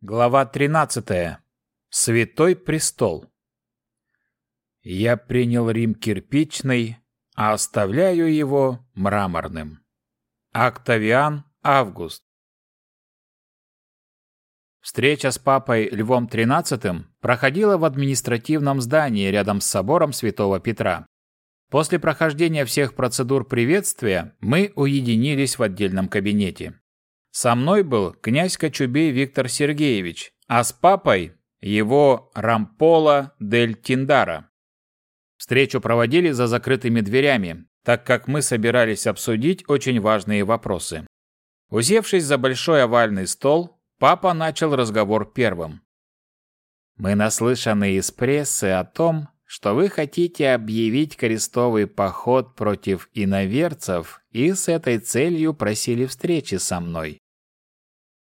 Глава 13. Святой престол. Я принял Рим кирпичный, а оставляю его мраморным. Октавиан Август. Встреча с папой Львом XIII проходила в административном здании рядом с собором Святого Петра. После прохождения всех процедур приветствия мы уединились в отдельном кабинете. Со мной был князь Кочубей Виктор Сергеевич, а с папой его Рампола дель Тиндара. Встречу проводили за закрытыми дверями, так как мы собирались обсудить очень важные вопросы. Усевшись за большой овальный стол, папа начал разговор первым. «Мы наслышаны из прессы о том, что вы хотите объявить крестовый поход против иноверцев и с этой целью просили встречи со мной.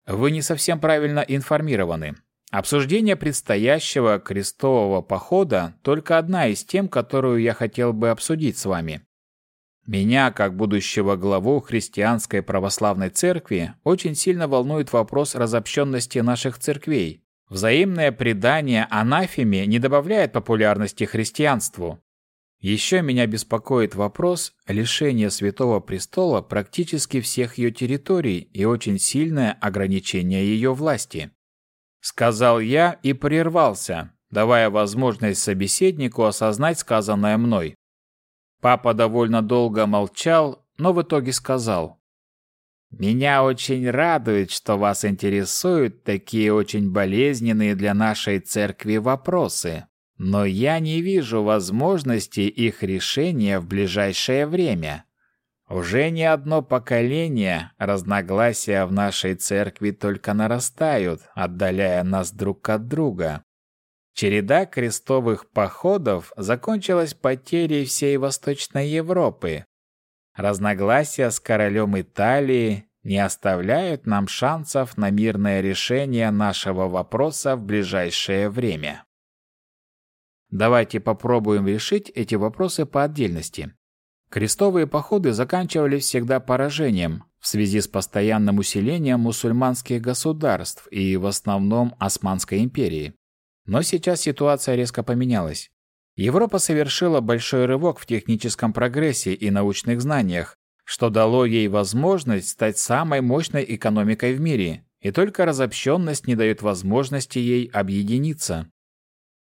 Вы не совсем правильно информированы. Обсуждение предстоящего крестового похода только одна из тем, которую я хотел бы обсудить с вами. Меня, как будущего главу христианской православной церкви, очень сильно волнует вопрос разобщенности наших церквей, Взаимное предание анафеме не добавляет популярности христианству. Еще меня беспокоит вопрос лишения Святого Престола практически всех ее территорий и очень сильное ограничение ее власти. Сказал я и прервался, давая возможность собеседнику осознать сказанное мной. Папа довольно долго молчал, но в итоге сказал. Меня очень радует, что вас интересуют такие очень болезненные для нашей церкви вопросы, но я не вижу возможности их решения в ближайшее время. Уже не одно поколение разногласия в нашей церкви только нарастают, отдаляя нас друг от друга. Череда крестовых походов закончилась потерей всей Восточной Европы, Разногласия с королем Италии не оставляют нам шансов на мирное решение нашего вопроса в ближайшее время. Давайте попробуем решить эти вопросы по отдельности. Крестовые походы заканчивались всегда поражением в связи с постоянным усилением мусульманских государств и в основном Османской империи. Но сейчас ситуация резко поменялась. Европа совершила большой рывок в техническом прогрессе и научных знаниях, что дало ей возможность стать самой мощной экономикой в мире, и только разобщенность не дает возможности ей объединиться.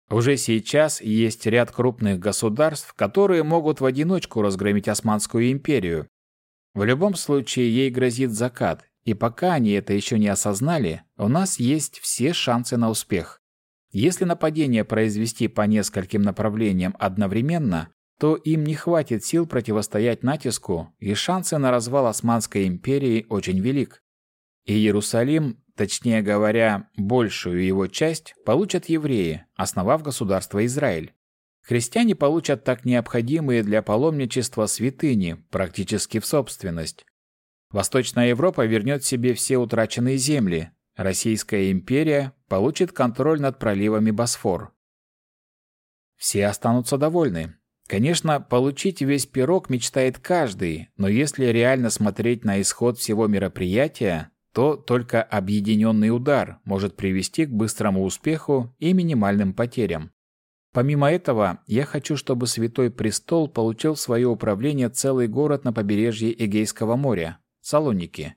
Уже сейчас есть ряд крупных государств, которые могут в одиночку разгромить Османскую империю. В любом случае ей грозит закат, и пока они это еще не осознали, у нас есть все шансы на успех. Если нападение произвести по нескольким направлениям одновременно, то им не хватит сил противостоять натиску, и шансы на развал Османской империи очень велик. И Иерусалим, точнее говоря, большую его часть, получат евреи, основав государство Израиль. Христиане получат так необходимые для паломничества святыни, практически в собственность. Восточная Европа вернет себе все утраченные земли, Российская империя получит контроль над проливами Босфор. Все останутся довольны. Конечно, получить весь пирог мечтает каждый, но если реально смотреть на исход всего мероприятия, то только объединенный удар может привести к быстрому успеху и минимальным потерям. Помимо этого, я хочу, чтобы Святой Престол получил в свое управление целый город на побережье Эгейского моря – Салоники.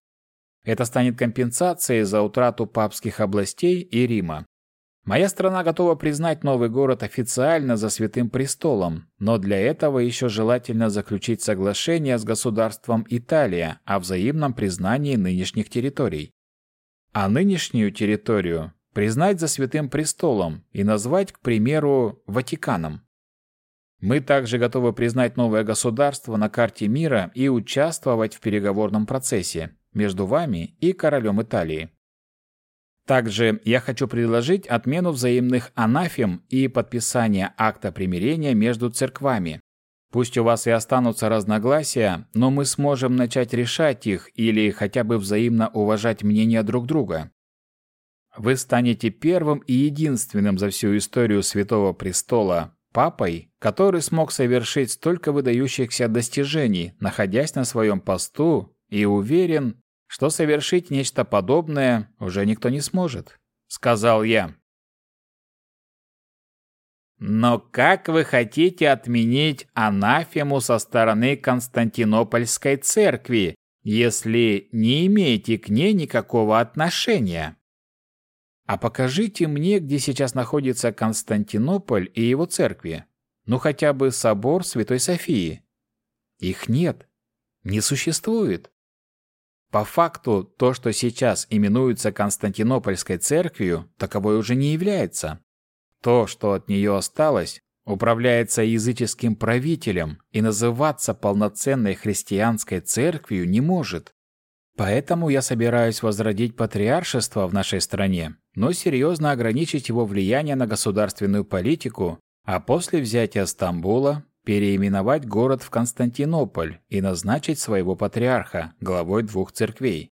Это станет компенсацией за утрату папских областей и Рима. Моя страна готова признать новый город официально за Святым Престолом, но для этого еще желательно заключить соглашение с государством Италия о взаимном признании нынешних территорий. А нынешнюю территорию признать за Святым Престолом и назвать, к примеру, Ватиканом. Мы также готовы признать новое государство на карте мира и участвовать в переговорном процессе между вами и королем Италии. Также я хочу предложить отмену взаимных анафем и подписание акта примирения между церквами. Пусть у вас и останутся разногласия, но мы сможем начать решать их или хотя бы взаимно уважать мнения друг друга. Вы станете первым и единственным за всю историю Святого Престола папой, который смог совершить столько выдающихся достижений, находясь на своем посту, и уверен, что совершить нечто подобное уже никто не сможет. — сказал я. Но как вы хотите отменить анафему со стороны Константинопольской церкви, если не имеете к ней никакого отношения? А покажите мне, где сейчас находится Константинополь и его церкви. Ну хотя бы собор Святой Софии. Их нет. Не существует. По факту, то, что сейчас именуется Константинопольской церковью, таковой уже не является. То, что от нее осталось, управляется языческим правителем и называться полноценной христианской церковью не может. Поэтому я собираюсь возродить патриаршество в нашей стране, но серьезно ограничить его влияние на государственную политику, а после взятия Стамбула переименовать город в Константинополь и назначить своего патриарха главой двух церквей.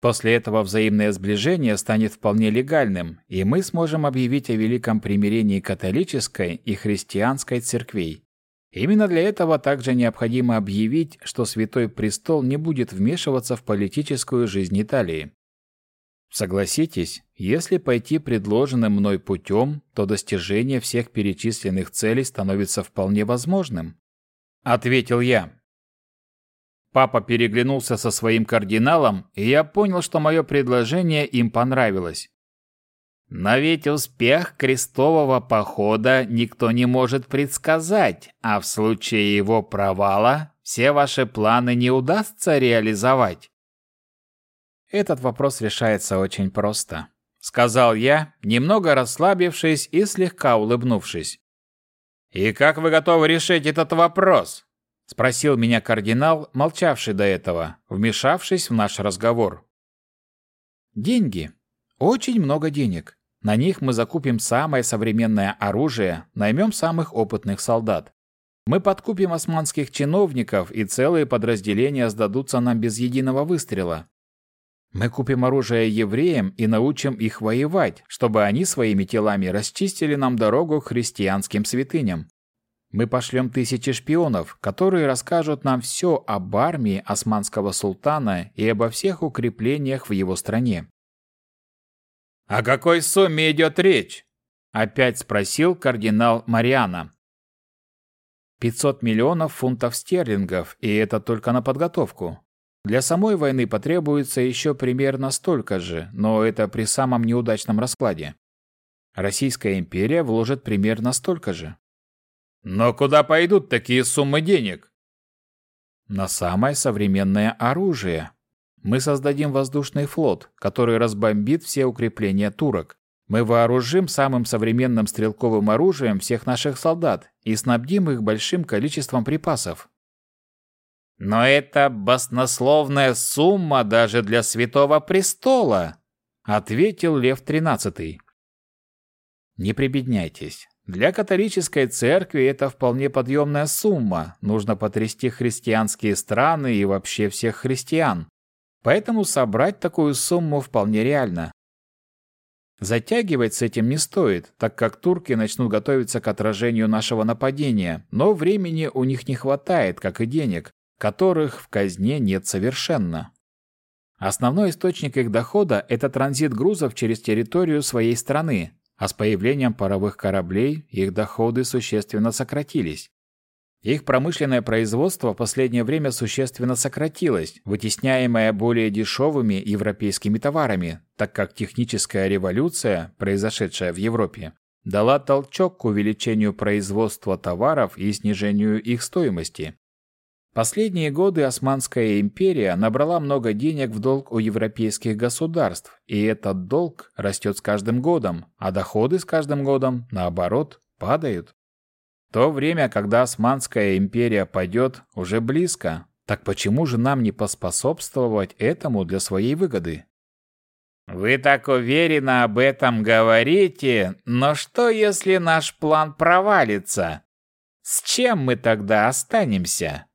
После этого взаимное сближение станет вполне легальным, и мы сможем объявить о великом примирении католической и христианской церквей. Именно для этого также необходимо объявить, что Святой Престол не будет вмешиваться в политическую жизнь Италии. Согласитесь, если пойти предложенным мной путем, то достижение всех перечисленных целей становится вполне возможным. Ответил я. Папа переглянулся со своим кардиналом, и я понял, что мое предложение им понравилось. Но ведь успех крестового похода никто не может предсказать, а в случае его провала все ваши планы не удастся реализовать. Этот вопрос решается очень просто, сказал я, немного расслабившись и слегка улыбнувшись. И как вы готовы решить этот вопрос? спросил меня кардинал, молчавший до этого, вмешавшись в наш разговор. Деньги, очень много денег. На них мы закупим самое современное оружие, наймем самых опытных солдат. Мы подкупим османских чиновников, и целые подразделения сдадутся нам без единого выстрела. Мы купим оружие евреям и научим их воевать, чтобы они своими телами расчистили нам дорогу к христианским святыням. Мы пошлем тысячи шпионов, которые расскажут нам все об армии османского султана и обо всех укреплениях в его стране. «О какой сумме идет речь?» – опять спросил кардинал Мариана. «500 миллионов фунтов стерлингов, и это только на подготовку. Для самой войны потребуется еще примерно столько же, но это при самом неудачном раскладе. Российская империя вложит примерно столько же. Но куда пойдут такие суммы денег? На самое современное оружие, мы создадим воздушный флот, который разбомбит все укрепления турок. Мы вооружим самым современным стрелковым оружием всех наших солдат и снабдим их большим количеством припасов. Но это баснословная сумма даже для Святого Престола, ответил Лев XIII. Не прибедняйтесь. Для католической церкви это вполне подъемная сумма. Нужно потрясти христианские страны и вообще всех христиан. Поэтому собрать такую сумму вполне реально. Затягивать с этим не стоит, так как турки начнут готовиться к отражению нашего нападения, но времени у них не хватает, как и денег, которых в казне нет совершенно. Основной источник их дохода – это транзит грузов через территорию своей страны, а с появлением паровых кораблей их доходы существенно сократились. Их промышленное производство в последнее время существенно сократилось, вытесняемое более дешевыми европейскими товарами, так как техническая революция, произошедшая в Европе, дала толчок к увеличению производства товаров и снижению их стоимости. Последние годы Османская империя набрала много денег в долг у европейских государств, и этот долг растет с каждым годом, а доходы с каждым годом, наоборот, падают. То время, когда Османская империя пойдет, уже близко. Так почему же нам не поспособствовать этому для своей выгоды? Вы так уверенно об этом говорите, но что если наш план провалится? С чем мы тогда останемся?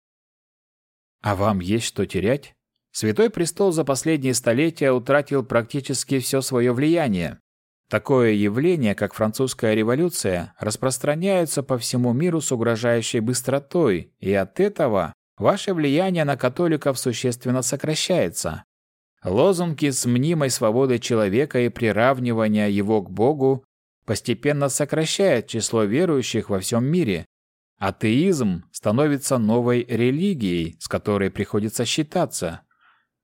А вам есть что терять? Святой престол за последние столетия утратил практически все свое влияние. Такое явление, как французская революция, распространяется по всему миру с угрожающей быстротой, и от этого ваше влияние на католиков существенно сокращается. Лозунги с мнимой свободой человека и приравнивания его к Богу постепенно сокращают число верующих во всем мире. Атеизм становится новой религией, с которой приходится считаться.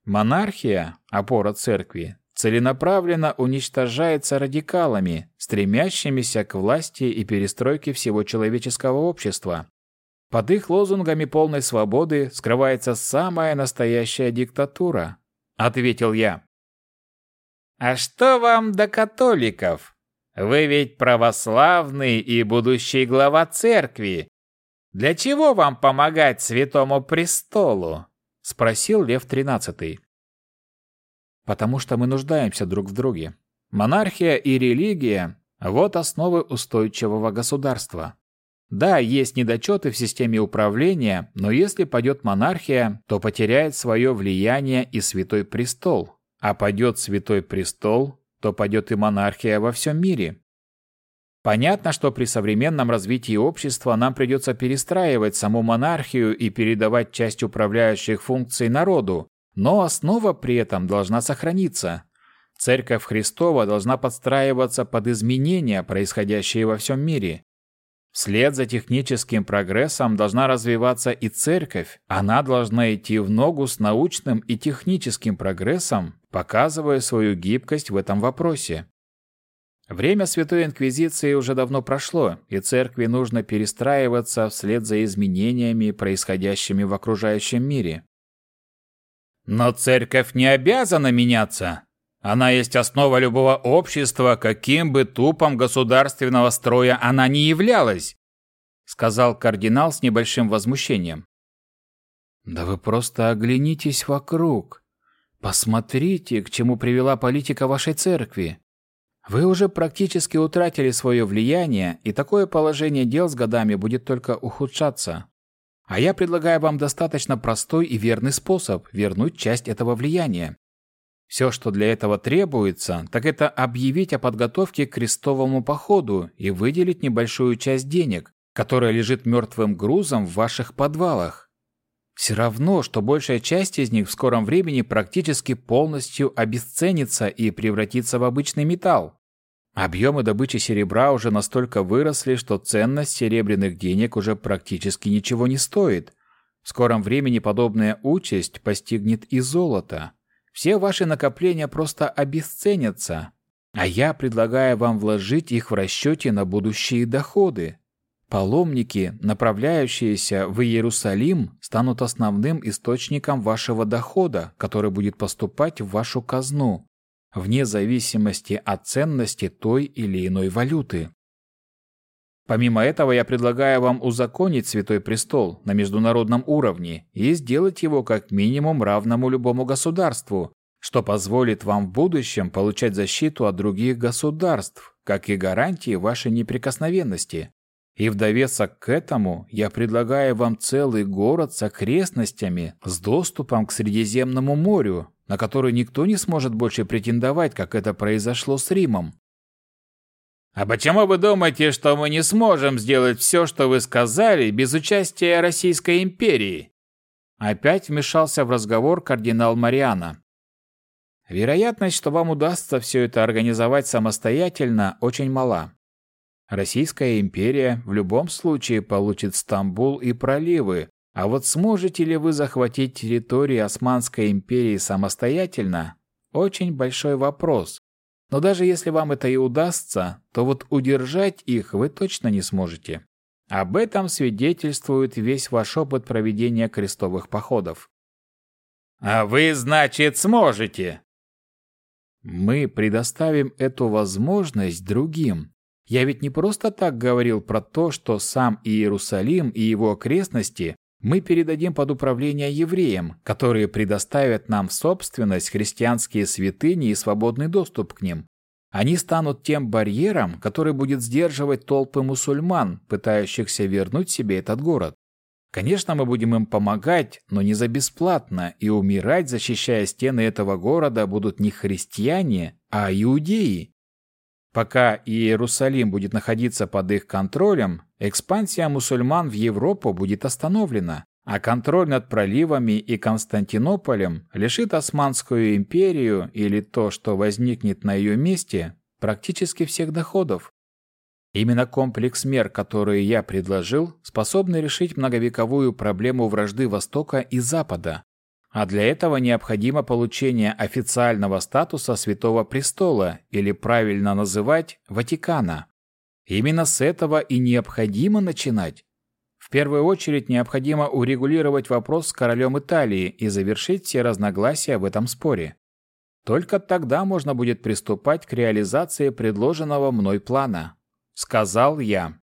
Монархия, опора церкви, целенаправленно уничтожается радикалами, стремящимися к власти и перестройке всего человеческого общества. Под их лозунгами полной свободы скрывается самая настоящая диктатура, ответил я. А что вам до католиков? Вы ведь православный и будущий глава церкви. Для чего вам помогать Святому престолу? спросил Лев XIII потому что мы нуждаемся друг в друге. Монархия и религия – вот основы устойчивого государства. Да, есть недочеты в системе управления, но если падет монархия, то потеряет свое влияние и Святой Престол. А падет Святой Престол, то падет и монархия во всем мире. Понятно, что при современном развитии общества нам придется перестраивать саму монархию и передавать часть управляющих функций народу, но основа при этом должна сохраниться. Церковь Христова должна подстраиваться под изменения, происходящие во всем мире. Вслед за техническим прогрессом должна развиваться и церковь. Она должна идти в ногу с научным и техническим прогрессом, показывая свою гибкость в этом вопросе. Время Святой Инквизиции уже давно прошло, и церкви нужно перестраиваться вслед за изменениями, происходящими в окружающем мире. Но церковь не обязана меняться. Она есть основа любого общества, каким бы тупом государственного строя она ни являлась, сказал кардинал с небольшим возмущением. Да вы просто оглянитесь вокруг. Посмотрите, к чему привела политика вашей церкви. Вы уже практически утратили свое влияние, и такое положение дел с годами будет только ухудшаться. А я предлагаю вам достаточно простой и верный способ вернуть часть этого влияния. Все, что для этого требуется, так это объявить о подготовке к крестовому походу и выделить небольшую часть денег, которая лежит мертвым грузом в ваших подвалах. Все равно, что большая часть из них в скором времени практически полностью обесценится и превратится в обычный металл. Объемы добычи серебра уже настолько выросли, что ценность серебряных денег уже практически ничего не стоит. В скором времени подобная участь постигнет и золото. Все ваши накопления просто обесценятся, а я предлагаю вам вложить их в расчете на будущие доходы. Паломники, направляющиеся в Иерусалим, станут основным источником вашего дохода, который будет поступать в вашу казну вне зависимости от ценности той или иной валюты. Помимо этого, я предлагаю вам узаконить Святой Престол на международном уровне и сделать его как минимум равному любому государству, что позволит вам в будущем получать защиту от других государств, как и гарантии вашей неприкосновенности. И в довесок к этому я предлагаю вам целый город с окрестностями, с доступом к Средиземному морю, на который никто не сможет больше претендовать, как это произошло с Римом. А почему вы думаете, что мы не сможем сделать все, что вы сказали, без участия Российской империи? Опять вмешался в разговор кардинал Мариана. Вероятность, что вам удастся все это организовать самостоятельно, очень мала. Российская империя в любом случае получит Стамбул и проливы, а вот сможете ли вы захватить территории Османской империи самостоятельно? Очень большой вопрос. Но даже если вам это и удастся, то вот удержать их вы точно не сможете. Об этом свидетельствует весь ваш опыт проведения крестовых походов. А вы, значит, сможете? Мы предоставим эту возможность другим. Я ведь не просто так говорил про то, что сам Иерусалим и его окрестности мы передадим под управление евреям, которые предоставят нам в собственность христианские святыни и свободный доступ к ним. Они станут тем барьером, который будет сдерживать толпы мусульман, пытающихся вернуть себе этот город. Конечно, мы будем им помогать, но не за бесплатно, и умирать, защищая стены этого города, будут не христиане, а иудеи. Пока Иерусалим будет находиться под их контролем, экспансия мусульман в Европу будет остановлена, а контроль над проливами и Константинополем лишит Османскую империю или то, что возникнет на ее месте, практически всех доходов. Именно комплекс мер, которые я предложил, способны решить многовековую проблему вражды Востока и Запада. А для этого необходимо получение официального статуса Святого Престола, или правильно называть Ватикана. Именно с этого и необходимо начинать. В первую очередь необходимо урегулировать вопрос с королем Италии и завершить все разногласия в этом споре. Только тогда можно будет приступать к реализации предложенного мной плана. Сказал я.